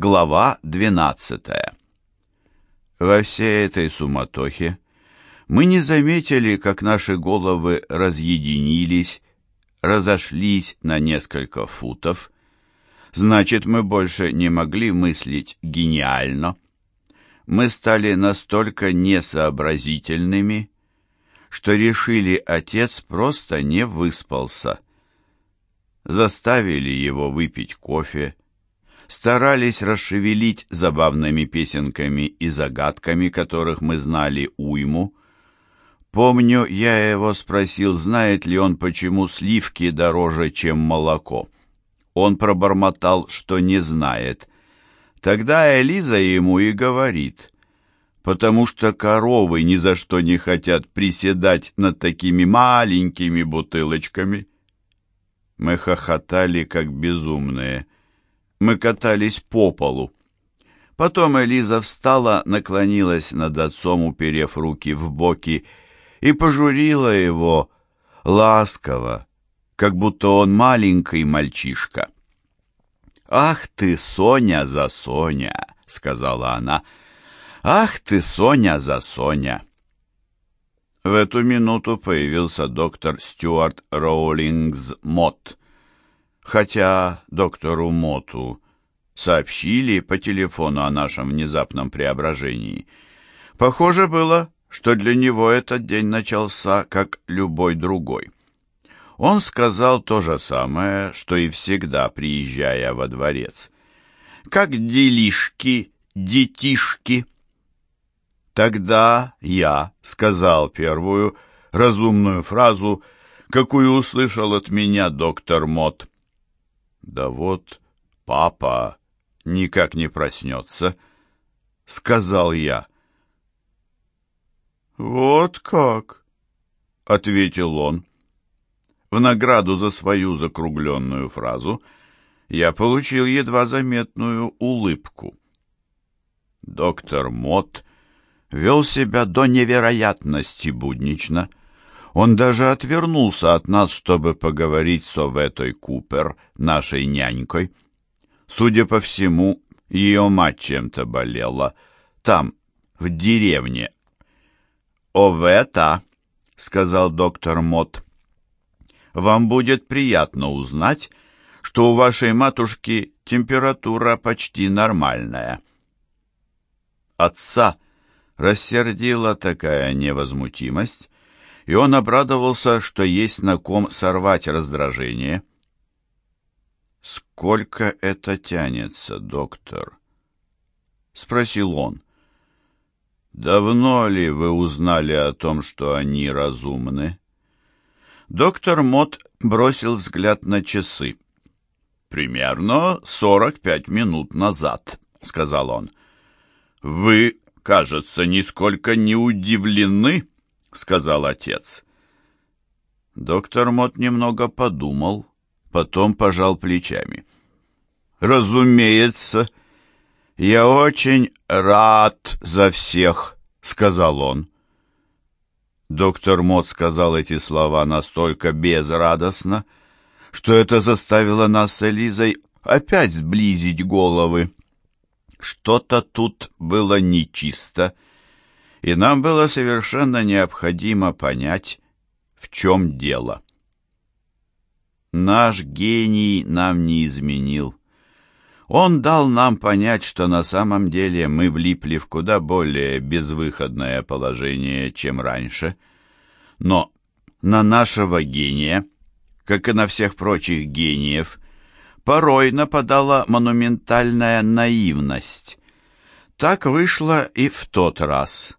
Глава 12. Во всей этой суматохе мы не заметили, как наши головы разъединились, разошлись на несколько футов. Значит, мы больше не могли мыслить гениально. Мы стали настолько несообразительными, что решили, отец просто не выспался. Заставили его выпить кофе, старались расшевелить забавными песенками и загадками, которых мы знали уйму. Помню, я его спросил, знает ли он, почему сливки дороже, чем молоко. Он пробормотал, что не знает. Тогда Элиза ему и говорит, потому что коровы ни за что не хотят приседать над такими маленькими бутылочками. Мы хохотали, как безумные — мы катались по полу. Потом Элиза встала, наклонилась над отцом, уперев руки в боки, и пожурила его ласково, как будто он маленький мальчишка. «Ах ты, Соня за Соня!» — сказала она. «Ах ты, Соня за Соня!» В эту минуту появился доктор Стюарт Роулингс Мот хотя доктору Моту сообщили по телефону о нашем внезапном преображении. Похоже было, что для него этот день начался как любой другой. Он сказал то же самое, что и всегда, приезжая во дворец. «Как делишки, детишки?» Тогда я сказал первую разумную фразу, какую услышал от меня доктор Мот. «Да вот папа никак не проснется», — сказал я. «Вот как?» — ответил он. В награду за свою закругленную фразу я получил едва заметную улыбку. Доктор Мот вел себя до невероятности буднично, он даже отвернулся от нас, чтобы поговорить с Оветой Купер, нашей нянькой. Судя по всему, ее мать чем-то болела. Там, в деревне. «Овета», — сказал доктор Мот, — «вам будет приятно узнать, что у вашей матушки температура почти нормальная». Отца рассердила такая невозмутимость, и он обрадовался, что есть на ком сорвать раздражение. «Сколько это тянется, доктор?» — спросил он. «Давно ли вы узнали о том, что они разумны?» Доктор Мот бросил взгляд на часы. «Примерно сорок пять минут назад», — сказал он. «Вы, кажется, нисколько не удивлены?» — сказал отец. Доктор Мот немного подумал, потом пожал плечами. «Разумеется, я очень рад за всех», — сказал он. Доктор Мот сказал эти слова настолько безрадостно, что это заставило нас с Элизой опять сблизить головы. Что-то тут было нечисто, — и нам было совершенно необходимо понять, в чем дело. Наш гений нам не изменил. Он дал нам понять, что на самом деле мы влипли в куда более безвыходное положение, чем раньше. Но на нашего гения, как и на всех прочих гениев, порой нападала монументальная наивность. Так вышло и в тот раз.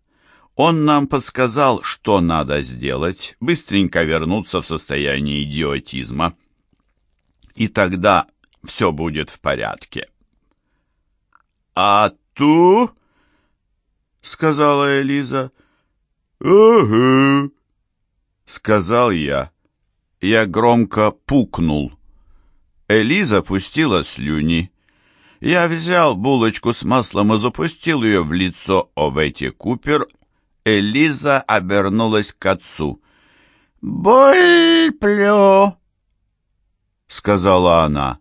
Он нам подсказал, что надо сделать, быстренько вернуться в состояние идиотизма. И тогда все будет в порядке. «А ту?» — сказала Элиза. «Угу», — сказал я. Я громко пукнул. Элиза пустила слюни. Я взял булочку с маслом и запустил ее в лицо Овети Купер, Элиза обернулась к отцу. «Боль-плю!» — сказала она.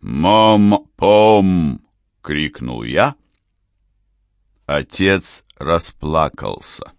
«Мом-пом!» крикнул я. Отец расплакался.